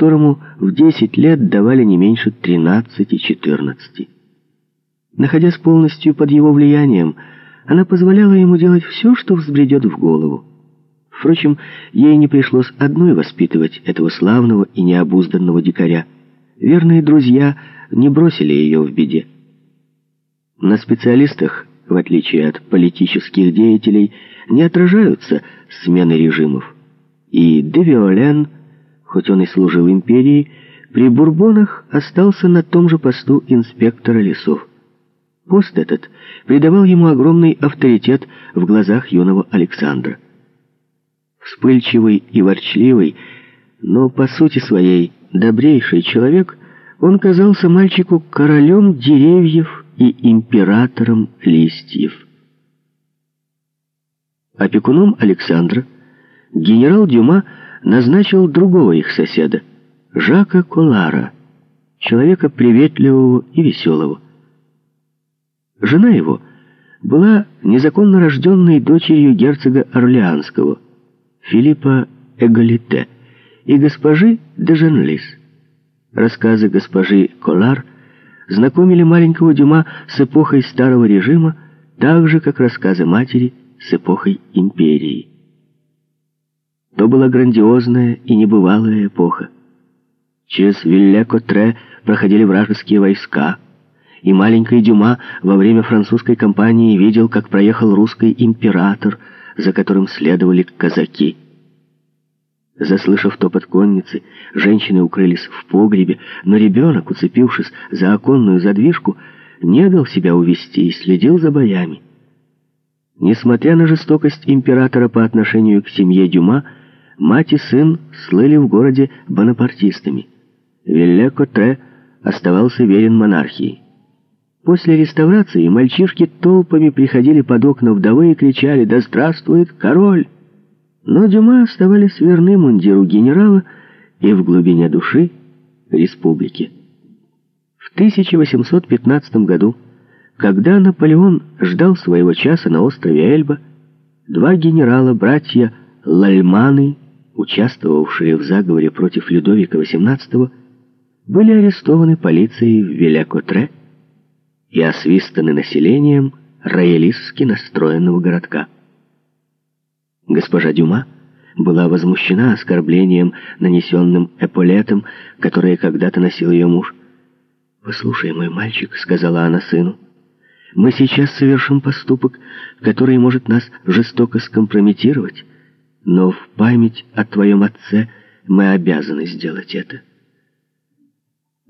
которому в 10 лет давали не меньше 13-14. Находясь полностью под его влиянием, она позволяла ему делать все, что взбредет в голову. Впрочем, ей не пришлось одной воспитывать этого славного и необузданного дикаря. Верные друзья не бросили ее в беде. На специалистах, в отличие от политических деятелей, не отражаются смены режимов. И Девиолен, хоть он и служил империи, при Бурбонах остался на том же посту инспектора лесов. Пост этот придавал ему огромный авторитет в глазах юного Александра. Вспыльчивый и ворчливый, но по сути своей добрейший человек, он казался мальчику королем деревьев и императором листьев. Опекуном Александра генерал Дюма назначил другого их соседа, Жака Колара, человека приветливого и веселого. Жена его была незаконно рожденной дочерью герцога Орлеанского, Филиппа Эгалите, и госпожи де Женлис. Рассказы госпожи Колар знакомили маленького Дюма с эпохой старого режима, так же, как рассказы матери с эпохой империи. То была грандиозная и небывалая эпоха. Через Вилле-Котре проходили вражеские войска — и маленький Дюма во время французской кампании видел, как проехал русский император, за которым следовали казаки. Заслышав топот конницы, женщины укрылись в погребе, но ребенок, уцепившись за оконную задвижку, не дал себя увести и следил за боями. Несмотря на жестокость императора по отношению к семье Дюма, мать и сын слыли в городе бонапартистами. Вилле-Котре оставался верен монархии. После реставрации мальчишки толпами приходили под окна вдовы и кричали «Да здравствует король!». Но Дюма оставались верны мундиру генерала и в глубине души республики. В 1815 году, когда Наполеон ждал своего часа на острове Эльба, два генерала, братья Лальманы, участвовавшие в заговоре против Людовика XVIII, были арестованы полицией в Велякотре и освистаны населением роялистски настроенного городка. Госпожа Дюма была возмущена оскорблением, нанесенным эполетом, которое когда-то носил ее муж. «Послушай, мой мальчик», — сказала она сыну, — «мы сейчас совершим поступок, который может нас жестоко скомпрометировать, но в память о твоем отце мы обязаны сделать это».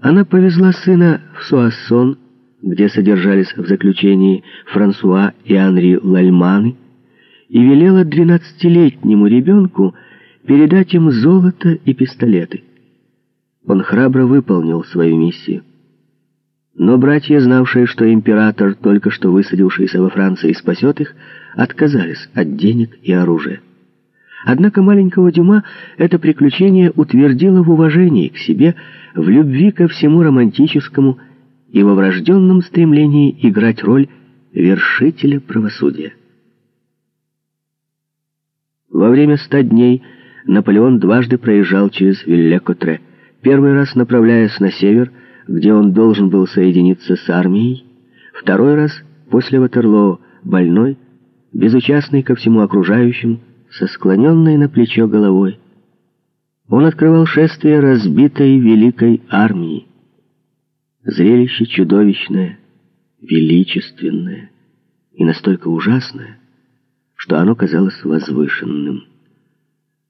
Она повезла сына в Суассон, где содержались в заключении Франсуа и Анри Лальманы, и велела двенадцатилетнему ребенку передать им золото и пистолеты. Он храбро выполнил свою миссию. Но братья, знавшие, что император, только что высадившийся во Франции, спасет их, отказались от денег и оружия. Однако маленького Дюма это приключение утвердило в уважении к себе, в любви ко всему романтическому и во врожденном стремлении играть роль вершителя правосудия. Во время ста дней Наполеон дважды проезжал через Вилле-Котре, первый раз направляясь на север, где он должен был соединиться с армией, второй раз после Ватерлоо, больной, безучастный ко всему окружающему, со склоненной на плечо головой. Он открывал шествие разбитой великой армии. Зрелище чудовищное, величественное и настолько ужасное, что оно казалось возвышенным.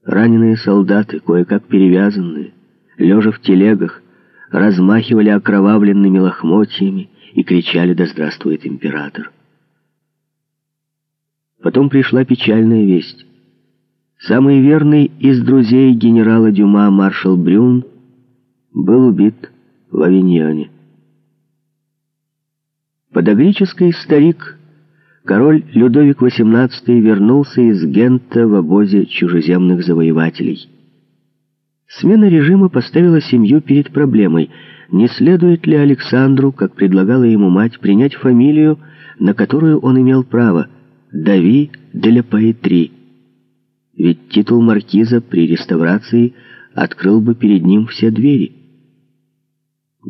Раненые солдаты, кое-как перевязанные, лежа в телегах, размахивали окровавленными лохмотьями и кричали «Да здравствует император!». Потом пришла печальная весть. Самый верный из друзей генерала Дюма, маршал Брюн, был убит в Авиньоне. Подогрический старик, король Людовик XVIII вернулся из Гента в обозе чужеземных завоевателей. Смена режима поставила семью перед проблемой, не следует ли Александру, как предлагала ему мать, принять фамилию, на которую он имел право – Дави де ля Паэтри. Ведь титул маркиза при реставрации открыл бы перед ним все двери.